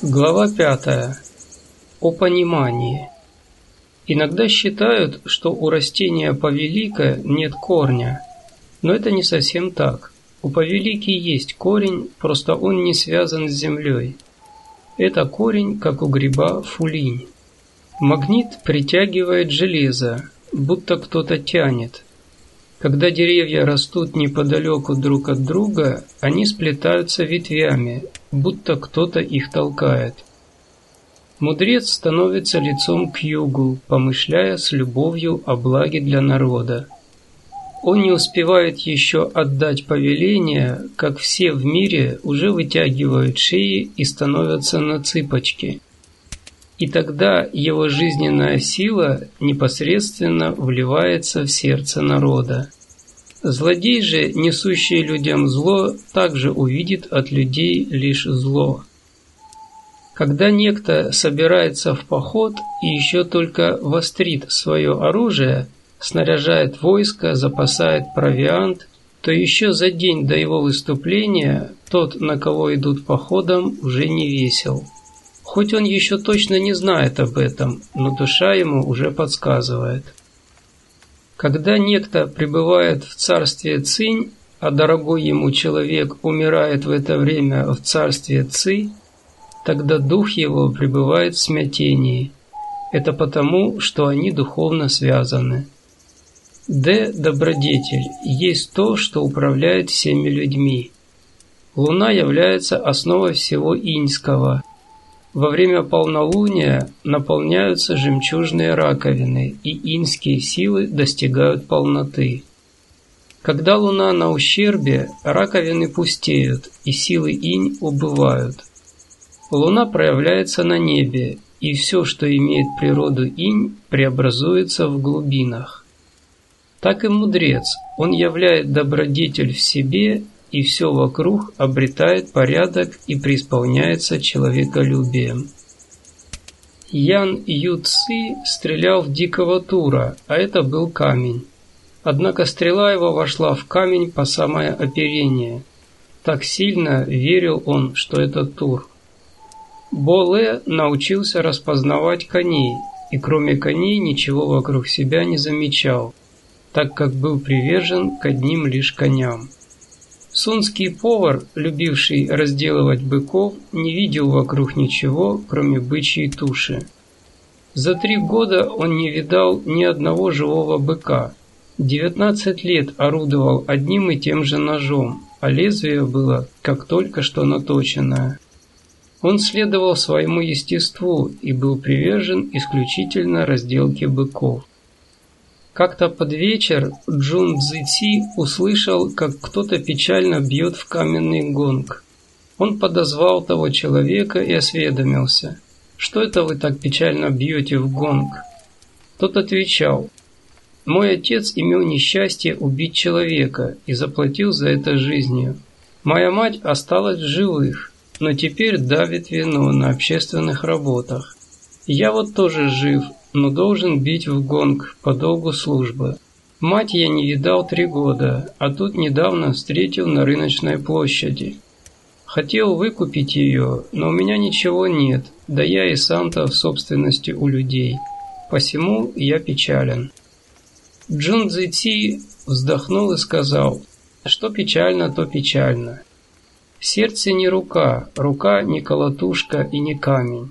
Глава пятая. О понимании. Иногда считают, что у растения повелика нет корня, но это не совсем так. У повелики есть корень, просто он не связан с землей. Это корень, как у гриба, фулинь. Магнит притягивает железо, будто кто-то тянет. Когда деревья растут неподалеку друг от друга, они сплетаются ветвями, будто кто-то их толкает. Мудрец становится лицом к югу, помышляя с любовью о благе для народа. Он не успевает еще отдать повеление, как все в мире уже вытягивают шеи и становятся на цыпочки. И тогда его жизненная сила непосредственно вливается в сердце народа. Злодей же, несущий людям зло, также увидит от людей лишь зло. Когда некто собирается в поход и еще только вострит свое оружие, снаряжает войско, запасает провиант, то еще за день до его выступления тот, на кого идут походом, уже не весел. Хоть он еще точно не знает об этом, но душа ему уже подсказывает. Когда некто пребывает в царстве Цинь, а дорогой ему человек умирает в это время в царстве Ци, тогда дух его пребывает в смятении. Это потому, что они духовно связаны. Д. Добродетель есть то, что управляет всеми людьми. Луна является основой всего иньского. Во время полнолуния наполняются жемчужные раковины, и иньские силы достигают полноты. Когда луна на ущербе, раковины пустеют, и силы инь убывают. Луна проявляется на небе, и все, что имеет природу инь, преобразуется в глубинах. Так и мудрец, он являет добродетель в себе, и все вокруг обретает порядок и преисполняется человеколюбием. Ян Ю Ци стрелял в дикого тура, а это был камень. Однако стрела его вошла в камень по самое оперение. Так сильно верил он, что это тур. Боле научился распознавать коней, и кроме коней ничего вокруг себя не замечал, так как был привержен к одним лишь коням. Сунский повар, любивший разделывать быков, не видел вокруг ничего, кроме бычьей туши. За три года он не видал ни одного живого быка. Девятнадцать лет орудовал одним и тем же ножом, а лезвие было как только что наточенное. Он следовал своему естеству и был привержен исключительно разделке быков. Как-то под вечер Джун Цзити услышал, как кто-то печально бьет в каменный гонг. Он подозвал того человека и осведомился, «Что это вы так печально бьете в гонг?» Тот отвечал, «Мой отец имел несчастье убить человека и заплатил за это жизнью. Моя мать осталась в живых, но теперь давит вино на общественных работах. Я вот тоже жив, но должен бить в гонг по долгу службы. Мать я не видал три года, а тут недавно встретил на рыночной площади. Хотел выкупить ее, но у меня ничего нет, да я и сам-то в собственности у людей. Посему я печален. Джун Цзи вздохнул и сказал, что печально, то печально. Сердце не рука, рука не колотушка и не камень.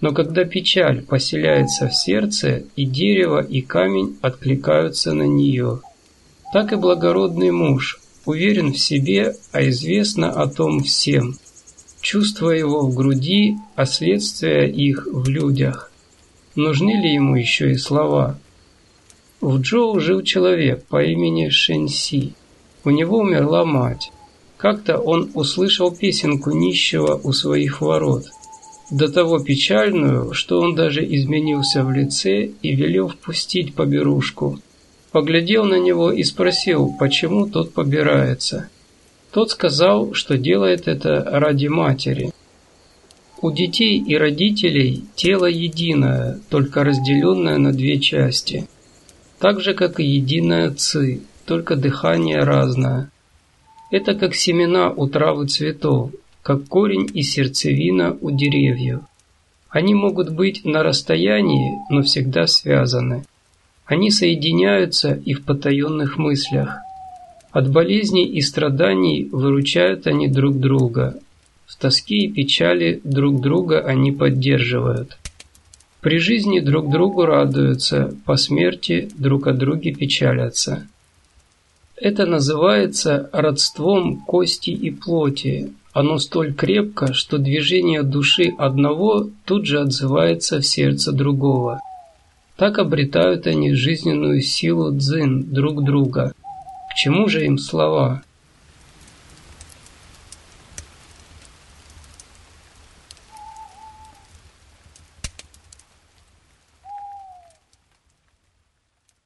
Но когда печаль поселяется в сердце, и дерево, и камень откликаются на нее. Так и благородный муж уверен в себе, а известно о том всем. Чувства его в груди, а следствия их в людях. Нужны ли ему еще и слова? В Джоу жил человек по имени Шэньси. У него умерла мать. Как-то он услышал песенку нищего у своих ворот, до того печальную, что он даже изменился в лице и велел впустить поберушку. Поглядел на него и спросил, почему тот побирается. Тот сказал, что делает это ради матери. У детей и родителей тело единое, только разделенное на две части. Так же, как и единое ци, только дыхание разное. Это как семена у травы цветов. Как корень и сердцевина у деревьев. Они могут быть на расстоянии, но всегда связаны. Они соединяются и в потаенных мыслях. От болезней и страданий выручают они друг друга. В тоске и печали друг друга они поддерживают. При жизни друг другу радуются, по смерти друг о друге печалятся. Это называется родством кости и плоти, оно столь крепко, что движение души одного тут же отзывается в сердце другого. Так обретают они жизненную силу дзин друг друга. К чему же им слова?